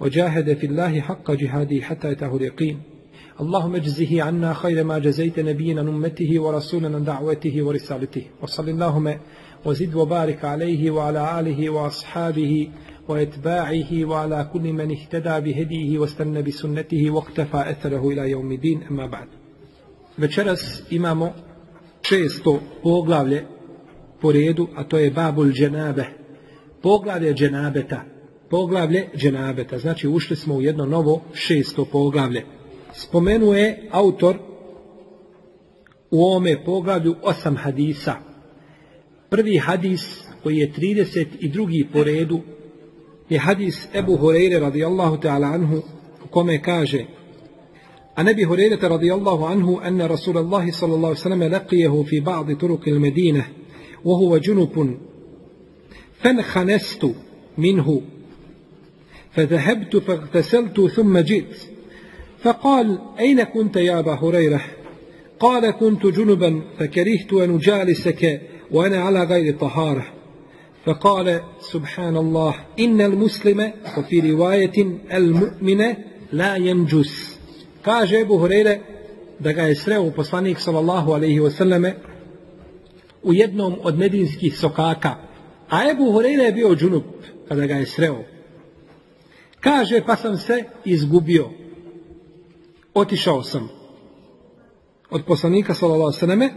وجاهد في الله حق جهاده حتى أتاه اليقين اللهم اجزه عنا خير ما جزيت نبينا أمته ورسولنا دعوته ورسالته وصل اللهم وزد وبارك عليه وعلى آله وأصحابه وإتباعه وعلى كل من اهتدى بهديه واستنى بسنته واقتفى أثره إلى يوم الدين أما بعد Večeras imamo šesto poglavlje po redu, a to je Babul dženabe. Poglavlje dženabeta. Poglavlje dženabeta. Znači ušli smo u jedno novo šesto poglavlje. Spomenuje autor u ovome poglavlju osam hadisa. Prvi hadis koji je 32. po redu je hadis Ebu Hureyre radijallahu ta'ala anhu u kome kaže عن ابي هريره رضي الله عنه ان رسول الله صلى الله عليه وسلم لقيه في بعض طرق المدينه وهو جنب فانخنست منه فذهبت فاغتسلت ثم جئت فقال أين كنت يا أبا هريرة قال كنت جنبا فكرهت أن أجالسك وأنا على غير طهارة فقال سبحان الله إن المسلم وفي رواية المؤمن لا ينجس Kaže Ebu Hureyre da ga je sreo poslanik sallallahu alaihi wasallame u jednom od medinskih sokaka. A Ebu Hureyre je bio džunup kada ga je sreo. Kaže pa sam se izgubio. Otišao sam od poslanika wasallame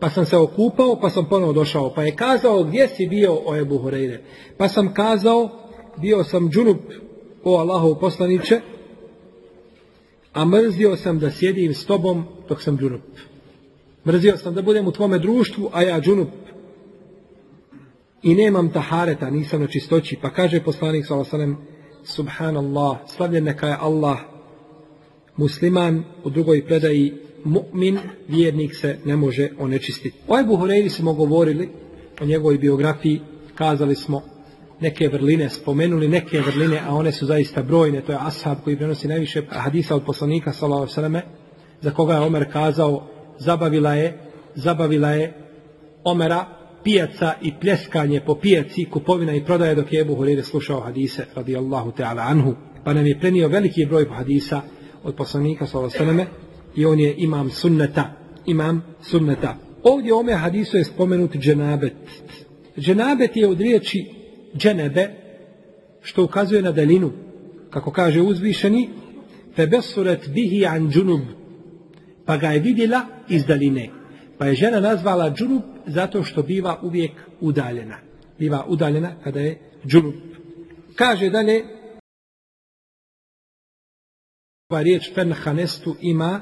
pa sam se okupao pa sam ponovo došao. Pa je kazao gdje si bio o Ebu Hureyre. Pa sam kazao bio sam džunup o Allahov poslaniće a mrzio sam da sjedim s tobom dok sam džunup. Mrzio sam da budem u tvome društvu, a ja džunup. I nemam tahareta, nisam na čistoći. Pa kaže poslanik s.a.v. Subhanallah, slavljen neka je Allah, musliman, u drugoj predaji mu'min, vjernik se ne može onečistiti. O Ebu Hureyri smo govorili, o njegovoj biografiji, kazali smo neke vrline, spomenuli neke vrline, a one su zaista brojne, to je ashab koji prenosi najviše hadisa od poslanika sallallahu za koga je Omer kazao zabavila je zabavila je Omera pijaca i pljeskanje po pijaci, kupovina i prodaje dok je Ebu Hureyre slušao hadise radijallahu ta'ala anhu. Pa nam je prenio veliki broj hadisa od poslanika alejhi i on je imam sunneta, imam sunneta. Ovdje u ome hadisu je spomenut dženabet. Dženabet je od riječi dženebe, što ukazuje na dalinu, kako kaže uzvišeni, fe besuret bihi an džunub, pa ga je vidjela iz daline. Pa je žena nazvala džunub zato što biva uvijek udaljena. Biva udaljena kada je džunub. Kaže dalje, ova riječ fenhanestu ima,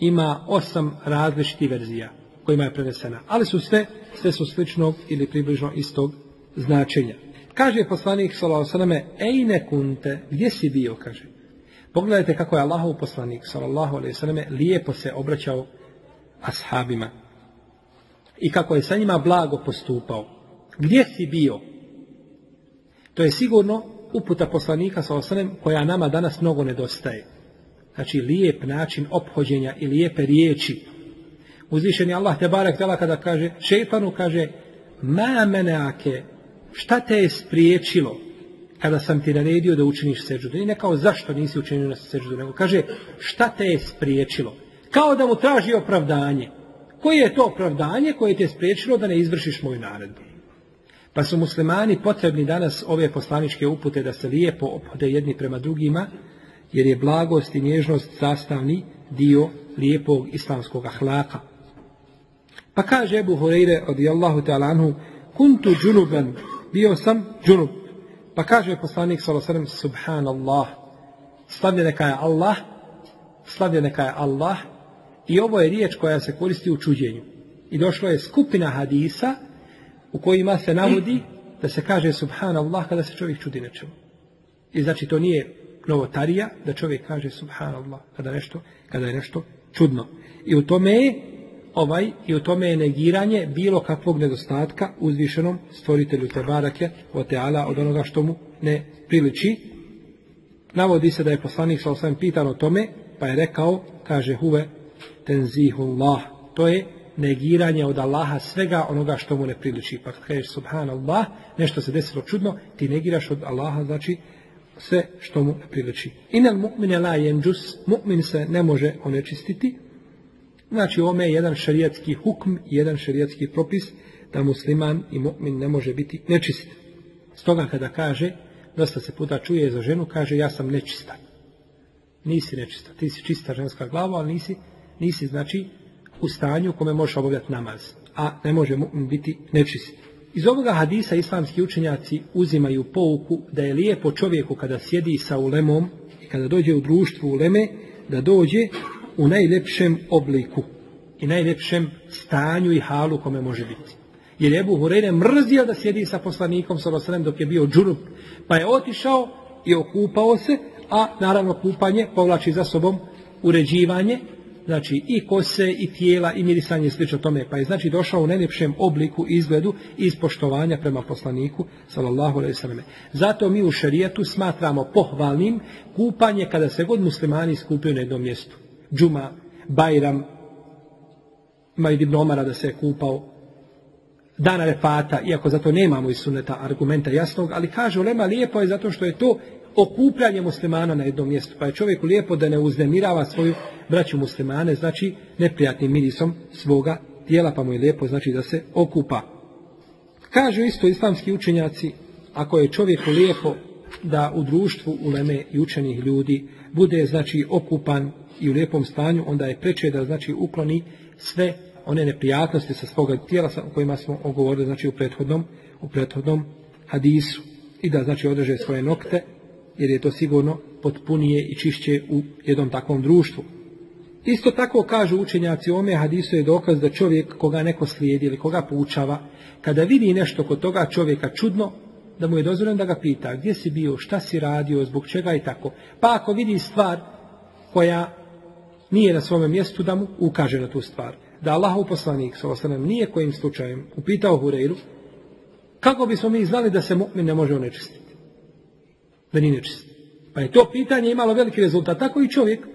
ima osam različitih verzija kojima je prenesena. Ali su sve, sve su sličnog ili približno istog značenja. Kaže poslanik ve "Ejne kunte?" Gdje si bio, kaže. Pogledajte kako je Allahov poslanik ve lijepo se obraćao ashabima. I kako je sa njima blago postupao. Gdje si bio? To je sigurno uputa poslanika sallallahu alejhi koja nama danas mnogo nedostaje. Znači lijep način ophođenja i lijepe riječi. Uzvišeni Allah te barek kada kaže šejtanu kaže ma menake šta te je spriječilo kada sam ti naredio da učiniš seždu? I ne kao zašto nisi učinio na seždu, nego kaže šta te je spriječilo? Kao da mu traži opravdanje. Koje je to opravdanje koje te je spriječilo da ne izvršiš moju naredbu? Pa su muslimani potrebni danas ove poslaničke upute da se lijepo ophode jedni prema drugima, jer je blagost i nježnost sastavni dio lijepog islamskog ahlaka. Pa kaže Ebu Hureyre radijallahu ta'ala kuntu džunuban bio sam džunup. Pa kaže poslanik s.a.v. Subhanallah. Slavlje neka je Allah. Slavlje neka je Allah. I ovo je riječ koja se koristi u čuđenju. I došlo je skupina hadisa u kojima se navodi da se kaže Subhanallah kada se čovjek čudi nečemu. I znači to nije novotarija da čovjek kaže subhanallah kada, nešto, kada je nešto čudno. I u tome je ovaj i u tome je negiranje bilo kakvog nedostatka uzvišenom stvoritelju te barake o teala od onoga što mu ne priliči. Navodi se da je poslanik sa osam pitan o tome, pa je rekao, kaže huve tenzihullah. To je negiranje od Allaha svega onoga što mu ne priliči. Pa kažeš subhanallah, nešto se desilo čudno, ti negiraš od Allaha, znači sve što mu ne priliči. Inel mu'mine la jenđus, mu'min se ne može onečistiti. Znači ome je jedan šarijatski hukm, jedan šarijatski propis da musliman i mu'min ne može biti nečist. Stoga kada kaže, dosta se puta čuje za ženu, kaže ja sam nečista. Nisi nečista, ti si čista ženska glava, ali nisi, nisi znači u stanju kome možeš obavljati namaz, a ne može biti nečist. Iz ovoga hadisa islamski učenjaci uzimaju pouku da je lijepo čovjeku kada sjedi sa ulemom i kada dođe u društvu uleme, da dođe u najljepšem obliku i najljepšem stanju i halu kome može biti. Jer je Ebu Hureyre mrzio da sjedi sa poslanikom sa dok je bio džunup, pa je otišao i okupao se, a naravno kupanje povlači za sobom uređivanje znači i kose i tijela i mirisanje slično tome. Pa je znači došao u najljepšem obliku izgledu iz poštovanja prema poslaniku sallallahu alejhi ve zato mi u šerijatu smatramo pohvalnim kupanje kada se god muslimani skupaju na jednom mjestu. Džuma bajram ima i Omara da se je kupao. Dana refata, iako zato nemamo iz suneta argumenta jasnog, ali kaže Ulema lijepo je zato što je to okupljanje muslimana na jednom mjestu. Pa je čovjeku lijepo da ne uznemirava svoju braću muslimane, znači neprijatnim mirisom svoga tijela, pa mu je lijepo znači da se okupa. Kažu isto islamski učenjaci, ako je čovjeku lijepo da u društvu uleme i učenih ljudi bude znači okupan i u lijepom stanju, onda je preče da znači ukloni sve one neprijatnosti sa svoga tijela o kojima smo ogovorili znači u prethodnom, u prethodnom hadisu i da znači održe svoje nokte jer je to sigurno potpunije i čišće u jednom takvom društvu. Isto tako kažu učenjaci ome hadisu je dokaz da čovjek koga neko slijedi ili koga poučava, kada vidi nešto kod toga čovjeka čudno, da mu je dozvoljeno da ga pita gdje si bio, šta si radio, zbog čega i tako. Pa ako vidi stvar koja nije na svome mjestu, da mu ukaže na tu stvar. Da Allahov poslanik, s.a.v. nije kojim slučajem upitao Hureyru, kako bismo mi znali da se mu'min ne može onečistiti? Da nečist. Pa je to pitanje imalo veliki rezultat. Tako i čovjek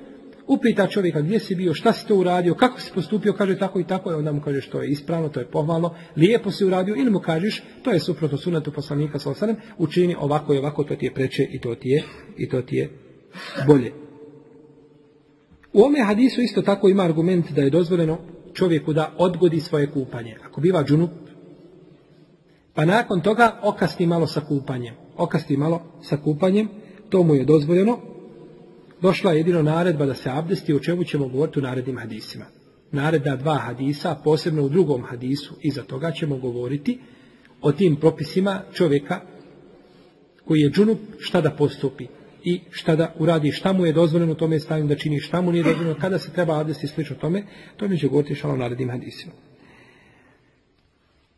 upita čovjeka gdje si bio, šta si to uradio, kako si postupio, kaže tako i tako, i onda mu kažeš to je ispravno, to je pohvalno, lijepo si uradio, ili mu kažeš to je suprotno sunetu poslanika sa osanem, učini ovako i ovako, to ti je preče i to ti je, i to ti je bolje. U ome hadisu isto tako ima argument da je dozvoljeno čovjeku da odgodi svoje kupanje. Ako biva džunup, pa nakon toga okasti malo sa kupanjem okasti malo sa kupanjem, to mu je dozvoljeno. Došla je jedino naredba da se abdesti, o čemu ćemo govoriti u narednim hadisima. Naredna dva hadisa, posebno u drugom hadisu, iza toga ćemo govoriti o tim propisima čovjeka koji je džunup, šta da postupi i šta da uradi, šta mu je dozvoljeno tome stanju da čini, šta mu nije dozvoljeno, kada se treba abdesti slično tome, to mi će govoriti šalo narednim hadisima.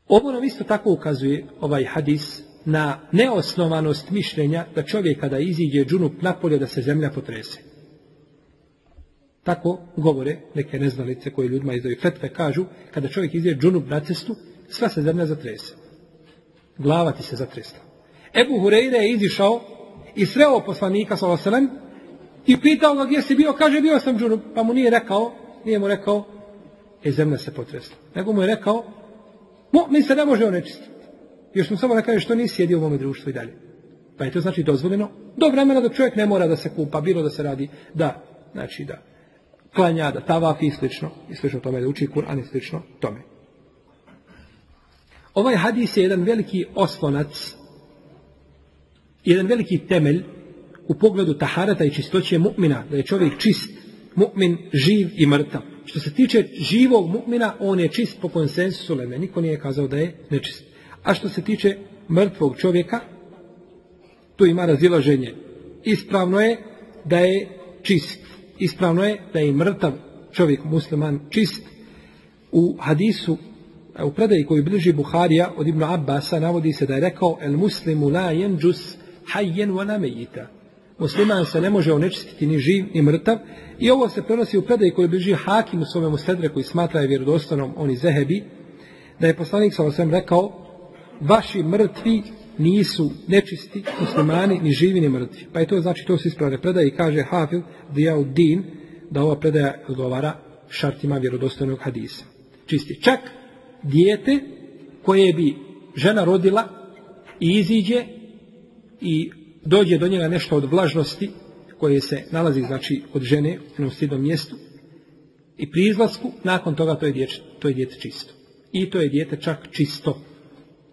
Ovo nam isto tako ukazuje ovaj hadis na neosnovanost mišljenja da čovjek kada iziđe džunup napolje da se zemlja potrese. Tako govore neke neznalice koje ljudima izdaju fetve, kažu kada čovjek iziđe džunup na cestu, sva se zemlja zatrese. Glava ti se zatresta. Ebu Hureyre je izišao i sreo poslanika s.a.v. i pitao ga gdje si bio, kaže bio sam džunup, pa mu nije rekao, nije mu rekao, e zemlja se potresla. Nego mu je rekao, mi se ne može onečistiti. Još mu samo da kaže što nisi sjedio u mome društvu i dalje. Pa je to znači dozvoljeno do vremena dok čovjek ne mora da se kupa, bilo da se radi da, znači da klanja, da tavafi i slično, i slično tome, da uči Kur'an i slično tome. Ovaj hadis je jedan veliki oslonac, jedan veliki temelj u pogledu taharata i čistoće mu'mina, da je čovjek čist, mu'min živ i mrtav. Što se tiče živog mu'mina, on je čist po konsensusu leme. Niko nije kazao da je nečist. A što se tiče mrtvog čovjeka, tu ima razilaženje. Ispravno je da je čist. Ispravno je da je mrtav čovjek musliman čist. U hadisu, u predaji koju bliži Buharija od Ibn Abbasa navodi se da je rekao el muslimu la jenđus hajjen wa musliman se ne može onečistiti ni živ ni mrtav i ovo se prenosi u predaji koji bliži Hakim u svome sedre koji smatra je oni Zehebi da je poslanik sa osam rekao vaši mrtvi nisu nečisti muslimani ni živi ni mrtvi. Pa je to znači to se ispravne predaje i kaže Hafil Din da ova predaja odgovara šartima vjerodostojnog hadisa. Čisti. Čak dijete koje bi žena rodila i iziđe i dođe do njega nešto od vlažnosti koje se nalazi znači od žene u jednom stidnom mjestu i pri izlasku nakon toga to je, dječet, to je dijete čisto. I to je dijete čak čisto.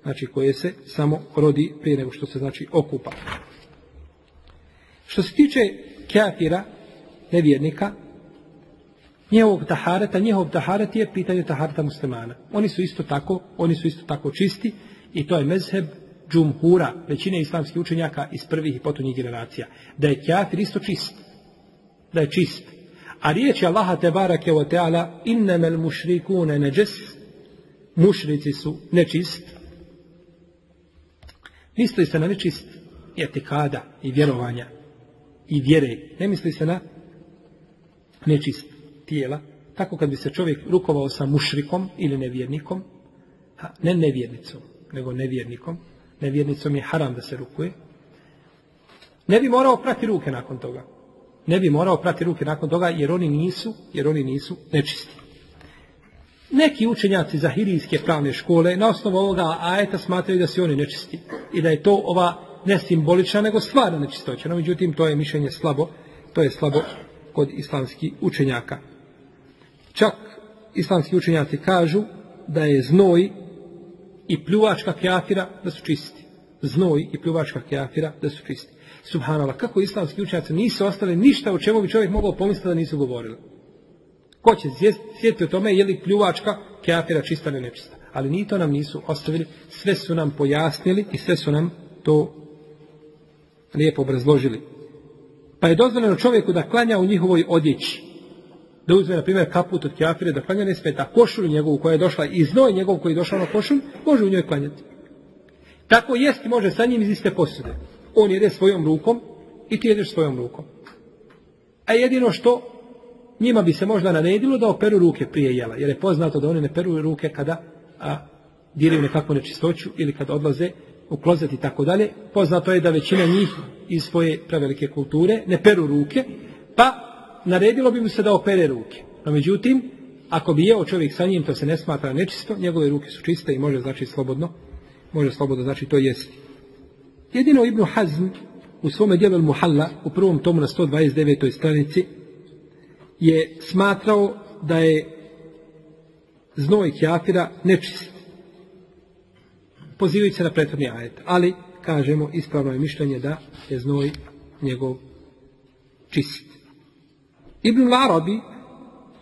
Znači koje se samo rodi prije nego što se znači okupa. Što se tiče kafira, nevjernika, njihovog tahareta, njihov taharet je pitanje tahareta muslimana. Oni su isto tako, oni su isto tako čisti i to je mezheb džumhura, većine islamskih učenjaka iz prvih i potonjih generacija, da je kafir isto čist. Da je čist. A riječ je Allaha te barake wa ta'ala innemel mušrikune neđes mušrici su nečist. Misli se na nečist etikada i vjerovanja i vjere. Ne misli se na nečist tijela. Tako kad bi se čovjek rukovao sa mušrikom ili nevjernikom, ne nevjernicom, nego nevjernikom, nevjernicom je haram da se rukuje, ne bi morao prati ruke nakon toga. Ne bi morao prati ruke nakon toga jer oni nisu, jer oni nisu nečisti. Neki učenjaci zahirijske pravne škole na osnovu ovoga ajeta smatraju da su oni nečisti i da je to ova ne simbolična nego stvarna nečistoća. No, međutim, to je mišljenje slabo, to je slabo kod islamskih učenjaka. Čak islamski učenjaci kažu da je znoj i pljuvačka kjafira da su čisti. Znoj i pljuvačka kjafira da su čisti. Subhanallah, kako islamski učenjaci nisu ostali ništa o čemu bi čovjek mogao pomisliti da nisu govorili. Ko će sjetiti o tome je li pljuvačka kjafira čista ili nečista. Ali ni to nam nisu ostavili, sve su nam pojasnili i sve su nam to lijepo obrazložili. Pa je dozvoljeno čovjeku da klanja u njihovoj odjeći da uzme, na primjer, kaput od kjafire, da klanja ne smeta košulju njegovu koja je došla i znoj njegov koji je došao na košulj, može u njoj klanjati. Tako jesti može sa njim iz iste posude. On jede svojom rukom i ti jedeš svojom rukom. A jedino što njima bi se možda naredilo da operu ruke prije jela, jer je poznato da oni ne peru ruke kada a, diraju nekakvu nečistoću ili kada odlaze u klozet i tako dalje. Poznato je da većina njih iz svoje prevelike kulture ne peru ruke, pa naredilo bi mu se da opere ruke. No međutim, ako bi jeo čovjek sa njim, to se ne smatra nečisto, njegove ruke su čiste i može znači slobodno, može slobodno znači to jesti. Jedino Ibnu Hazm u svome dijelu Muhalla, u prvom tomu na 129. stranici, je smatrao da je znoj kjafira nečist. Pozivajući se na prethodni ajet. Ali, kažemo, ispravno je mišljenje da je znoj njegov čist. Ibn Arabi,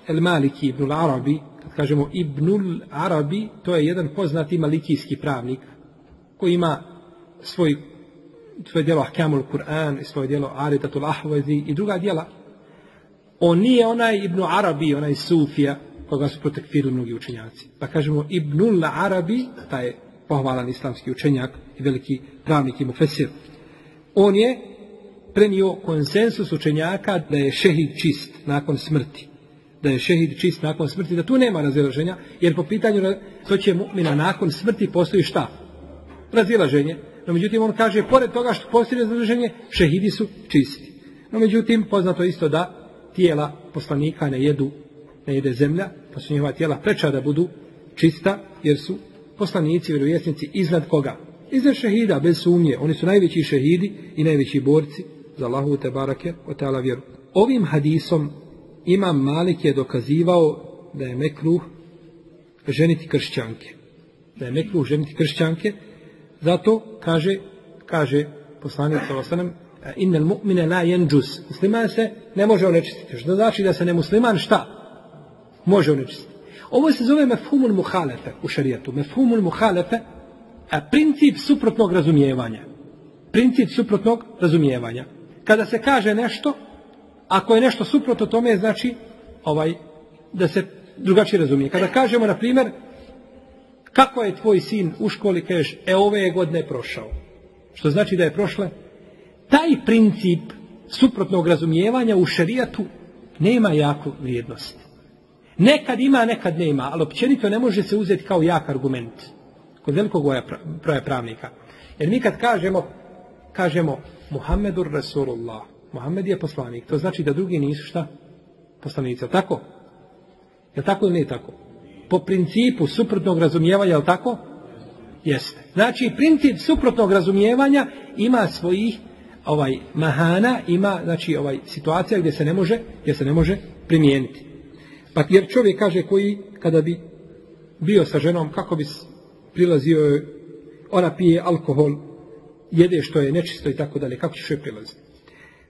El Maliki Ibn Arabi, kad kažemo Ibn Arabi, to je jedan poznati malikijski pravnik, koji ima svoj, svoje djelo Ahkamul Kur'an, svoje djelo Aritatul Ahvazi i druga djela. On nije onaj Ibn Arabi, onaj Sufija, koga su protekfirili mnogi učenjaci. Pa kažemo Ibnul Arabi, taj pohvalan islamski učenjak i veliki pravnik i mufesir. On je prenio konsensus učenjaka da je šehid čist nakon smrti. Da je šehid čist nakon smrti, da tu nema razilaženja, jer po pitanju to će mu'mina nakon smrti postoji šta? Razilaženje. No međutim, on kaže, pored toga što postoji razilaženje, šehidi su čisti. No međutim, poznato isto da tijela poslanika ne jedu, ne jede zemlja, pa su njihova tijela preča da budu čista, jer su poslanici, vjerovjesnici iznad koga? Iznad šehida, bez sumnje. Oni su najveći šehidi i najveći borci za Allahu te barake o teala vjeru. Ovim hadisom Imam Malik je dokazivao da je mekruh ženiti kršćanke. Da je mekruh ženiti kršćanke, zato kaže, kaže poslanik sa innel mu'mine la jenđus. Musliman se ne može onečistiti. Što znači da se ne musliman šta? Može onečistiti. Ovo se zove mefhumul muhalefe u šarijetu. Mefhumul muhalefe, a princip suprotnog razumijevanja. Princip suprotnog razumijevanja kada se kaže nešto, ako je nešto suprotno tome, znači ovaj, da se drugačije razumije. Kada kažemo, na primjer, kako je tvoj sin u školi, kažeš, e ove je godine prošao. Što znači da je prošle? Taj princip suprotnog razumijevanja u šerijatu nema jaku vrijednost. Nekad ima, nekad nema, ali općenito ne može se uzeti kao jak argument kod velikog broja pravnika. Jer mi kad kažemo, kažemo Muhammedur Rasulullah, Muhammed je poslanik, to znači da drugi nisu šta? Poslanici, tako? Je tako ili nije tako? Po principu suprotnog razumijevanja, je tako? Jeste. Znači, princip suprotnog razumijevanja ima svojih ovaj mahana, ima znači ovaj situacija gdje se ne može, gdje se ne može primijeniti. Pa jer čovjek kaže koji kada bi bio sa ženom, kako bi prilazio ona pije alkohol, jede što je nečisto i tako dalje, kako će joj prilaziti?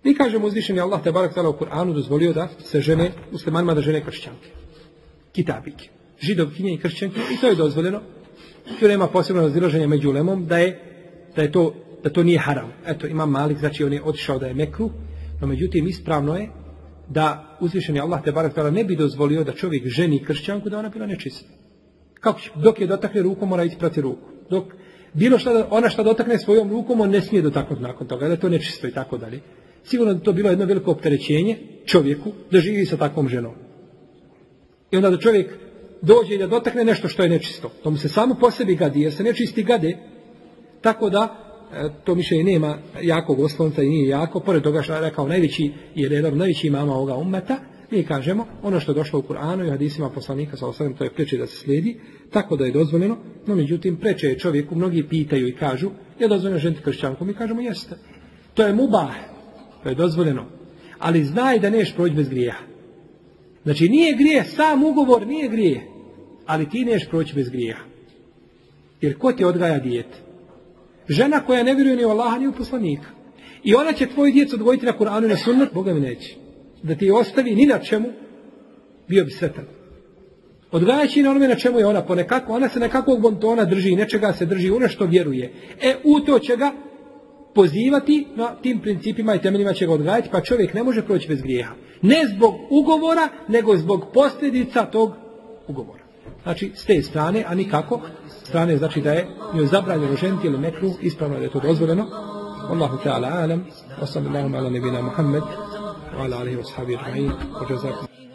Mi kažemo uzvišeni Allah te barak u Kur'anu dozvolio da se žene muslimanima da žene kršćanke. Kitabike. Židovkinje i kršćanke i to je dozvoljeno. Tu nema posebno razilaženja među lemom da je, da je to da to nije haram. Eto, ima Malik, znači on je otišao da je mekru, no međutim ispravno je da uzvišeni Allah te barak ne bi dozvolio da čovjek ženi kršćanku da ona bila nečista. Kako će? Dok je dotakne rukom, mora isprati ruku. Dok bilo šta, ona šta dotakne svojom rukom, on ne smije dotaknuti nakon toga, da je to nečisto i tako dalje. Sigurno da to bilo jedno veliko opterećenje čovjeku da živi sa takvom ženom. I onda da čovjek dođe i da dotakne nešto što je nečisto. To mu se samo po sebi gadi, jer se nečisti gade. Tako da to mišljenje nema jakog oslonca i nije jako. Pored toga što je rekao najveći, jer najveći imama ovoga ummeta, mi kažemo, ono što je došlo u Kur'anu i hadisima poslanika sa osam, to je preče da se slijedi, tako da je dozvoljeno, no međutim preče je čovjeku, mnogi pitaju i kažu, je dozvoljeno ženiti kršćanku, mi kažemo jeste. To je mubah, to je dozvoljeno. Ali znaj da neš proći bez grijeha. Znači nije grije, sam ugovor nije grije, ali ti neš proći bez grijeha. Jer ko ti odgaja dijete? Žena koja ne vjeruje ni u Allaha ni u poslanika. I ona će tvoju djecu odgojiti na Kur'anu i na sunnet, Boga mi neće. Da ti ostavi ni na čemu, bio bi sretan. Odgajaći na onome na čemu je ona ponekako, ona se nekakvog bontona drži, nečega se drži, u nešto vjeruje. E, u to će ga pozivati, na tim principima i temeljima će ga odgajati, pa čovjek ne može proći bez grijeha. Ne zbog ugovora, nego zbog posljedica tog ugovora. Znači, s te strane, a nikako, strane znači da je njoj zabranjeno ženiti ili mekru, ispravno da je to dozvoljeno. Allahu ta'ala alam, wa sallallahu ala nebina Muhammed, wa ala alihi wa sahabi ajma'in, wa jazakum.